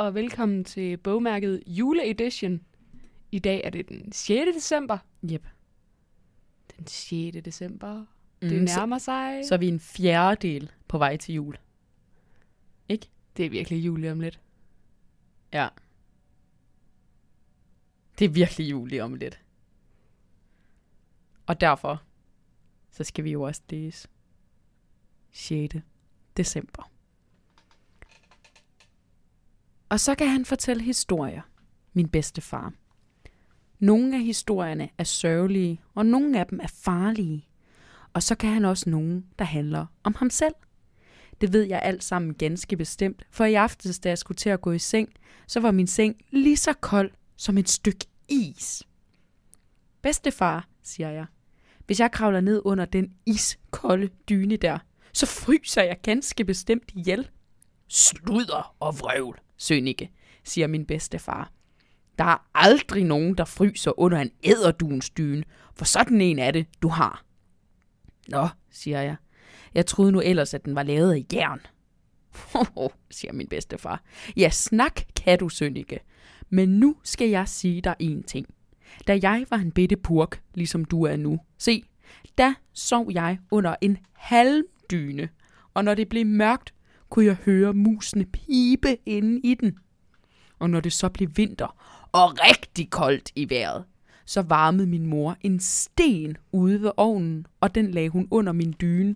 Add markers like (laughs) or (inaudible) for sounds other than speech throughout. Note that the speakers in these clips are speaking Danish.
Og velkommen til bogmærket Juleedition. I dag er det den 6. december. Yep. Den 6. december. Mm, Det så, nærmer sig. så er vi en fjerdedel på vej til jul. Det er virkelig jul om lidt. Ja. Det er virkelig jul om lidt. Og derfor, så skal vi jo også læse 6. december. Og så kan han fortælle historier, min bedste far. Nogle af historierne er sørgelige, og nogle af dem er farlige. Og så kan han også nogle, der handler om ham selv. Det ved jeg alt sammen ganske bestemt, for i aftes, da jeg skulle til at gå i seng, så var min seng lige så kold som et stykke is. Bedstefar, siger jeg, hvis jeg kravler ned under den iskolde dyne der, så fryser jeg ganske bestemt ihjel. Sludder og vrøvl, Sønnike, siger min bedstefar. Der er aldrig nogen, der fryser under en æderduens dyne, for sådan en er det, du har. Nå, siger jeg. Jeg troede nu ellers, at den var lavet af jern. siger min bedstefar. Ja, snak kan du, Sønnike. Men nu skal jeg sige dig en ting. Da jeg var en bitte purk, ligesom du er nu, se, da sov jeg under en halmdyne, og når det blev mørkt, kunne jeg høre musene pibe inde i den. Og når det så blev vinter og rigtig koldt i vejret, så varmede min mor en sten ude ved ovnen, og den lagde hun under min dyne,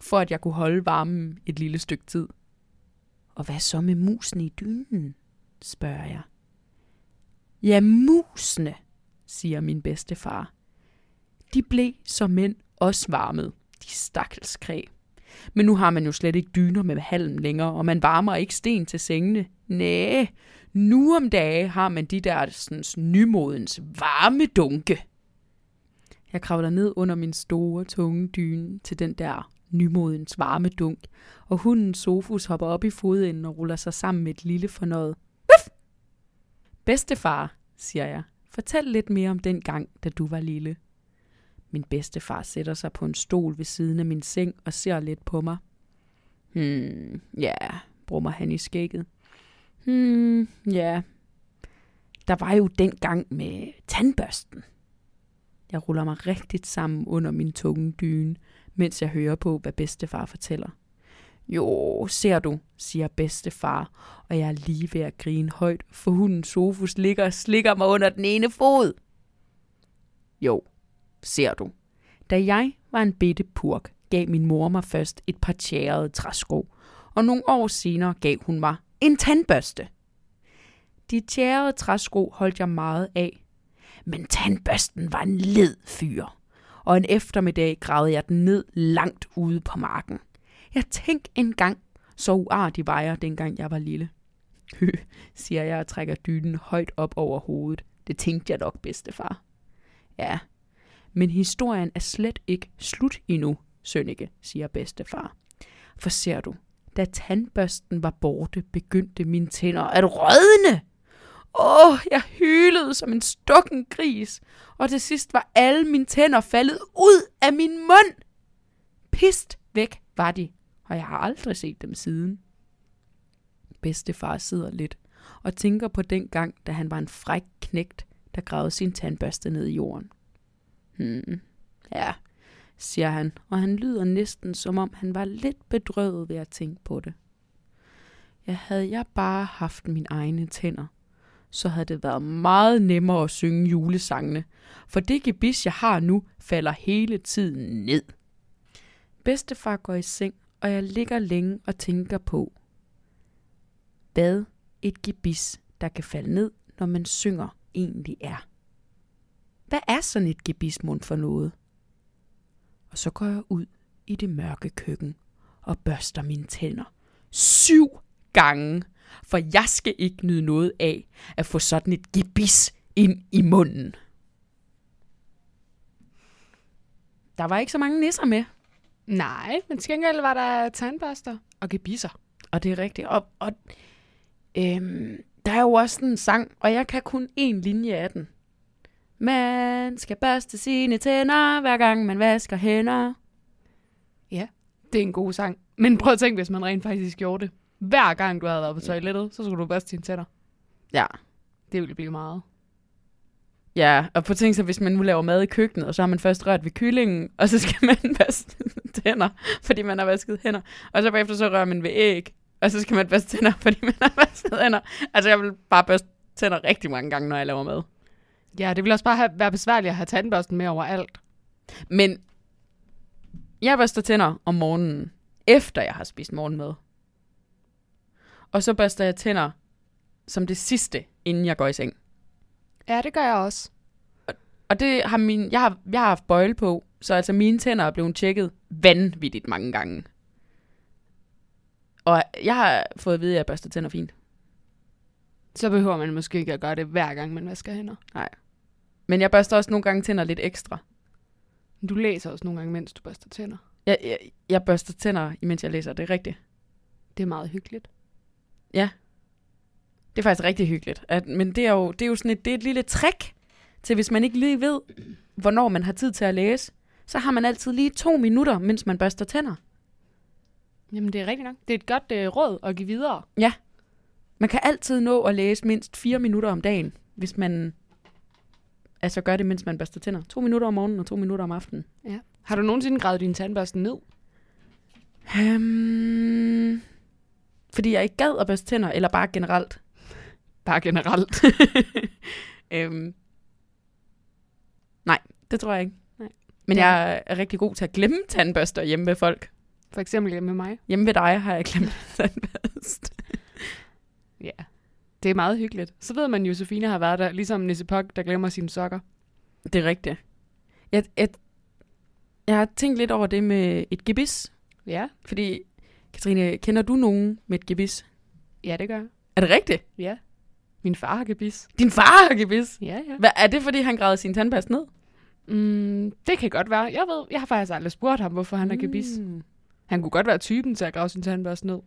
for at jeg kunne holde varmen et lille stykke tid. Og hvad så med musene i dynen? spørger jeg. Ja, musene, siger min bedstefar. De blev som mænd også varmet, de stakkels kræ. Men nu har man jo slet ikke dyner med halm længere, og man varmer ikke sten til sengene. Næh, nu om dage har man de der sådan, nymodens varme dunke. Jeg kravler ned under min store, tunge dyne til den der nymodens varme dunk, og hunden Sofus hopper op i fodenden og ruller sig sammen med et lille fornøjet. Uff! Bedstefar, siger jeg, fortæl lidt mere om den gang, da du var lille. Min bedstefar sætter sig på en stol ved siden af min seng og ser lidt på mig. Hmm, ja, brummer han i skægget. Hmm, ja. Der var jo den gang med tandbørsten. Jeg ruller mig rigtigt sammen under min tunge dyne, mens jeg hører på, hvad bedstefar fortæller. Jo, ser du, siger bedstefar, og jeg er lige ved at grine højt, for hunden Sofus ligger og slikker mig under den ene fod. Jo, ser du. Da jeg var en bitte purk, gav min mor mig først et par tjærede træsko, og nogle år senere gav hun mig en tandbørste. De tjærede træsko holdt jeg meget af, men tandbørsten var en led fyr, og en eftermiddag gravede jeg den ned langt ude på marken. Jeg tænk en gang, så uartig var jeg, dengang jeg var lille. Hø, (laughs) siger jeg og trækker dynen højt op over hovedet. Det tænkte jeg nok, bedstefar. Ja, men historien er slet ikke slut endnu, Sønneke, siger bedstefar. For ser du, da tandbørsten var borte, begyndte mine tænder at rødne. Åh, oh, jeg hylede som en stukken gris, og til sidst var alle mine tænder faldet ud af min mund. Pist væk var de, og jeg har aldrig set dem siden. Bedstefar sidder lidt og tænker på den gang, da han var en fræk knægt, der gravede sin tandbørste ned i jorden. Hmm, ja, siger han, og han lyder næsten som om han var lidt bedrøvet ved at tænke på det. Ja, havde jeg bare haft mine egne tænder, så havde det været meget nemmere at synge julesangene, for det gebis, jeg har nu, falder hele tiden ned. Bedstefar går i seng, og jeg ligger længe og tænker på, hvad et gebis, der kan falde ned, når man synger, egentlig er. Hvad er sådan et gebismund for noget? Og så går jeg ud i det mørke køkken og børster mine tænder. Syv gange, for jeg skal ikke nyde noget af at få sådan et gebis ind i munden. Der var ikke så mange nisser med, Nej, men til gengæld var der tandbørster og gebisser. og det er rigtigt. Og, og øhm, der er jo også en sang, og jeg kan kun én linje af den. Man skal børste sine tænder, hver gang man vasker hænder. Det er en god sang. Men prøv at tænke, hvis man rent faktisk gjorde det. Hver gang du havde været på toilettet, så skulle du børste dine tænder. Ja. Det ville blive meget. Ja, og på tænk sig, hvis man nu laver mad i køkkenet, og så har man først rørt ved kyllingen, og så skal (laughs) man vaske tænder, fordi man har vasket hænder. Og så bagefter så rører man ved æg, og så skal man vaske tænder, fordi man har vasket hænder. Altså jeg vil bare børste tænder rigtig mange gange, når jeg laver mad. Ja, det ville også bare have, være besværligt at have tandbørsten med overalt. Men jeg børster tænder om morgenen, efter jeg har spist morgenmad. Og så børster jeg tænder som det sidste, inden jeg går i seng. Ja, det gør jeg også. Og det har min, jeg, har, jeg har haft bøjle på, så altså mine tænder er blevet tjekket vanvittigt mange gange. Og jeg har fået at vide, at jeg børster tænder fint. Så behøver man måske ikke at gøre det hver gang, man vasker hænder. Men jeg børster også nogle gange tænder lidt ekstra. Du læser også nogle gange, mens du børster tænder. Jeg, jeg, jeg børster tænder, imens jeg læser. Det er rigtigt. Det er meget hyggeligt. Det er faktisk rigtig hyggeligt. At, men det er jo, det er jo sådan et, det er et lille trick til, hvis man ikke lige ved, hvornår man har tid til at læse. Så har man altid lige to minutter, mens man børster tænder. Jamen, det er rigtigt nok. Det er et godt øh, råd at give videre. Man kan altid nå at læse mindst fire minutter om dagen, hvis man altså gør det, mens man børster tænder. To minutter om morgenen og to minutter om aftenen. Har du nogensinde gravet din tandbørste ned? Um, fordi jeg ikke gad at børste tænder, eller bare generelt. Bare generelt. um, (laughs) nej, det tror jeg ikke. Nej. Men Ja. jeg er rigtig god til at glemme tandbørster hjemme ved folk. For eksempel hjemme med mig. Hjemme ved dig har jeg glemt (laughs) tandbørste. Det er meget hyggeligt. Så ved man, at Josefine har været der, ligesom Nisse Pok, der glemmer sine sokker. Det er rigtigt. Jeg, jeg, jeg har tænkt lidt over det med et gebis. Ja. Fordi, Katrine, kender du nogen med et gebis? Ja, det gør jeg. Er det rigtigt? Ja. Min far har gebis. Din far har gebis? Ja, ja. Hvad, er det, fordi han gravede sin tandbørste ned? Mm, det kan godt være. Jeg ved, jeg har faktisk aldrig spurgt ham, hvorfor han har gebis. Mm. Han kunne godt være typen til at grave sin tandbørste ned.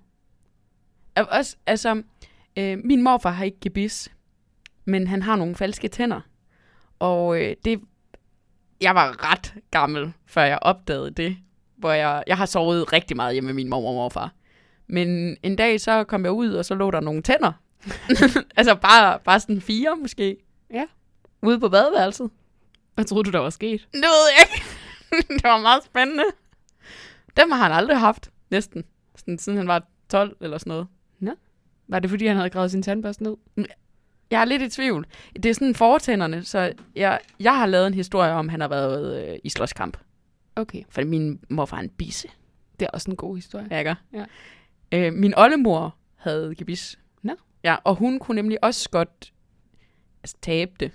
Og Også, altså, øh, min morfar har ikke gebis, men han har nogle falske tænder. Og øh, det, jeg var ret gammel, før jeg opdagede det. Hvor jeg, jeg har sovet rigtig meget hjemme med min mor og morfar. Men en dag så kom jeg ud, og så lå der nogle tænder. (laughs) altså bare, bare sådan fire måske. Ja. Ude på badeværelset. Hvad troede du, der var sket? Det ved jeg ikke. (laughs) det var meget spændende. Dem har han aldrig haft, næsten. Sådan, siden han var 12 eller sådan noget. Var det, fordi han havde gravet sin tandbørste ned? Jeg er lidt i tvivl. Det er sådan fortænderne, så jeg, jeg har lavet en historie om, at han har været øh, i slåskamp. Okay. For min morfar er en bisse, Det er også en god historie. ja, ikke? Ja. Øh, min oldemor havde gebis. Nå. Ja, og hun kunne nemlig også godt altså, tabe det.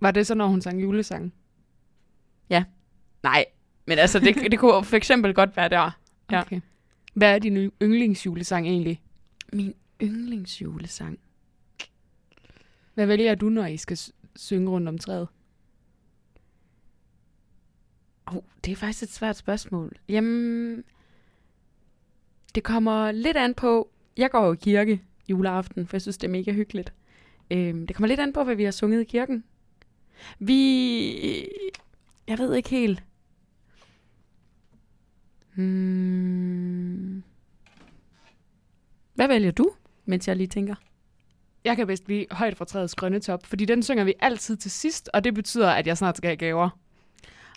Var det så, når hun sang julesang? Nej, men altså, det, det kunne for eksempel godt være der. Ja. Okay. Hvad er din yndlingsjulesang egentlig? Min yndlingsjulesang. Hvad vælger du, når I skal synge rundt om træet? Oh, det er faktisk et svært spørgsmål. Jamen, det kommer lidt an på... Jeg går jo i kirke juleaften, for jeg synes, det er mega hyggeligt. Øhm, det kommer lidt an på, hvad vi har sunget i kirken. Vi... Jeg ved ikke helt. Hmm. Hvad vælger du, mens jeg lige tænker? Jeg kan bedst lide højt fra træets grønne top, fordi den synger vi altid til sidst, og det betyder, at jeg snart skal have gaver.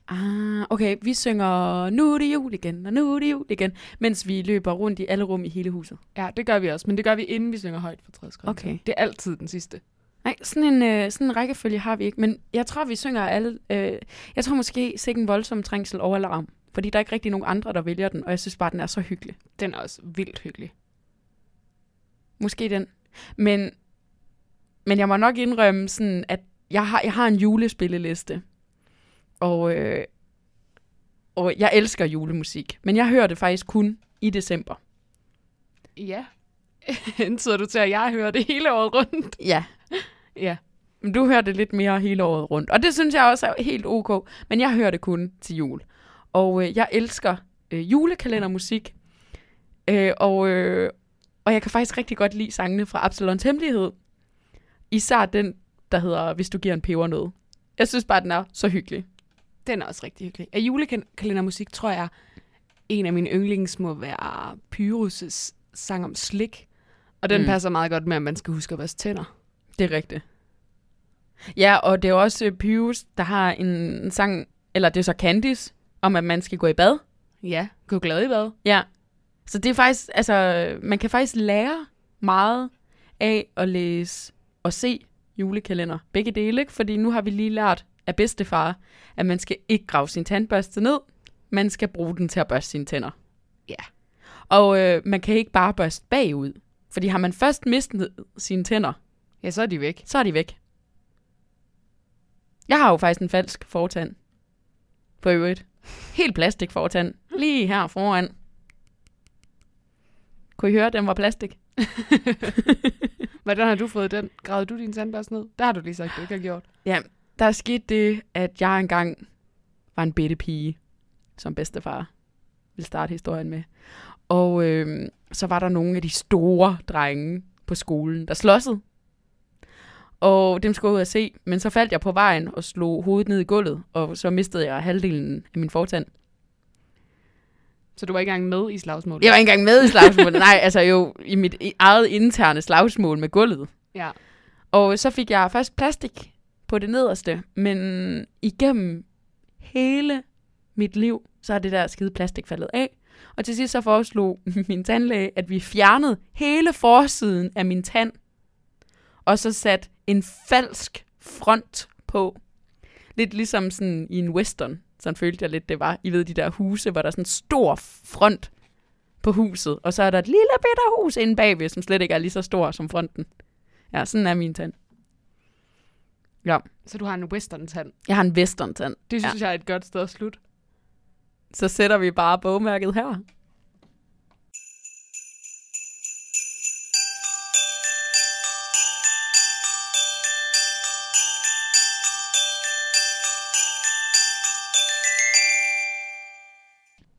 Ah, okay, vi synger nu er det jul igen, og nu er det jul igen, mens vi løber rundt i alle rum i hele huset. Ja, det gør vi også, men det gør vi, inden vi synger højt fra træets grønne Okay. top. Det er altid den sidste. Nej, sådan en, øh, sådan en rækkefølge har vi ikke, men jeg tror, vi synger alle... Øh, jeg tror måske sikke en voldsom trængsel over alarm, fordi der er ikke rigtig nogen andre, der vælger den, og jeg synes bare, den er så hyggelig. Den er også vildt hyggelig. Måske den. Men, men jeg må nok indrømme sådan, at jeg har, jeg har en julespilleliste, og, øh, og jeg elsker julemusik, men jeg hører det faktisk kun i december. Ja. (laughs) Hentyder du til, at jeg hører det hele året rundt? Ja, Ja. Men du hører det lidt mere hele året rundt. Og det synes jeg også er helt ok. Men jeg hører det kun til jul. Og øh, jeg elsker øh, julekalendermusik. Øh, og, øh, og jeg kan faktisk rigtig godt lide sangene fra Absalons Hemmelighed. Især den, der hedder Hvis du giver en peber noget. Jeg synes bare, den er så hyggelig. Den er også rigtig hyggelig. Af julekalendermusik, tror jeg, en af mine yndlings må være Pyrus' sang om slik. Og den Mm. passer meget godt med, at man skal huske at vaske tænder. Det er rigtigt. Ja, og det er også Pius, der har en, en sang, eller det er så Candice, om at man skal gå i bad. Ja, gå glad i bad. Ja. Så det er faktisk, altså, man kan faktisk lære meget af at læse og se julekalender. Begge dele, ikke? Fordi nu har vi lige lært af bedstefar, at man skal ikke grave sin tandbørste ned. Man skal bruge den til at børste sine tænder. Ja. Og øh, man kan ikke bare børste bagud. Fordi har man først mistet sine tænder, Ja, så er de væk. så er de væk. Jeg har jo faktisk en falsk fortand. På øvrigt. Helt plastik fortand. Lige her foran. Kunne I høre, den var plastik? (laughs) Hvordan har du fået den? Gravede du din tandbørste ned? Der har du lige sagt, du ikke har gjort. Ja, der er sket det, at jeg engang var en bitte pige, som bedstefar vil starte historien med. Og øh, så var der nogle af de store drenge på skolen, der slåssede. Og dem skulle jeg ud at se, men så faldt jeg på vejen og slog hovedet ned i gulvet, og så mistede jeg halvdelen af min fortand. Så du var ikke engang med i slagsmålet? Jeg var ikke engang med i slagsmålet. Nej, altså jo i mit eget interne slagsmål med gulvet. Ja. Og så fik jeg først plastik på det nederste, men igennem hele mit liv, så er det der skide plastik faldet af. Og til sidst så foreslog (laughs) min tandlæge, at vi fjernede hele forsiden af min tand, og så sat en falsk front på. Lidt ligesom sådan i en western, sådan følte jeg lidt, det var. I ved, de der huse, hvor der er sådan en stor front på huset, og så er der et lille bitte hus inde bagved, som slet ikke er lige så stor som fronten. Ja, sådan er min tand. Ja, Så du har en western-tand. jeg har en western tand. Det synes ja. jeg er et godt sted at slutte. Så sætter vi bare bogmærket her.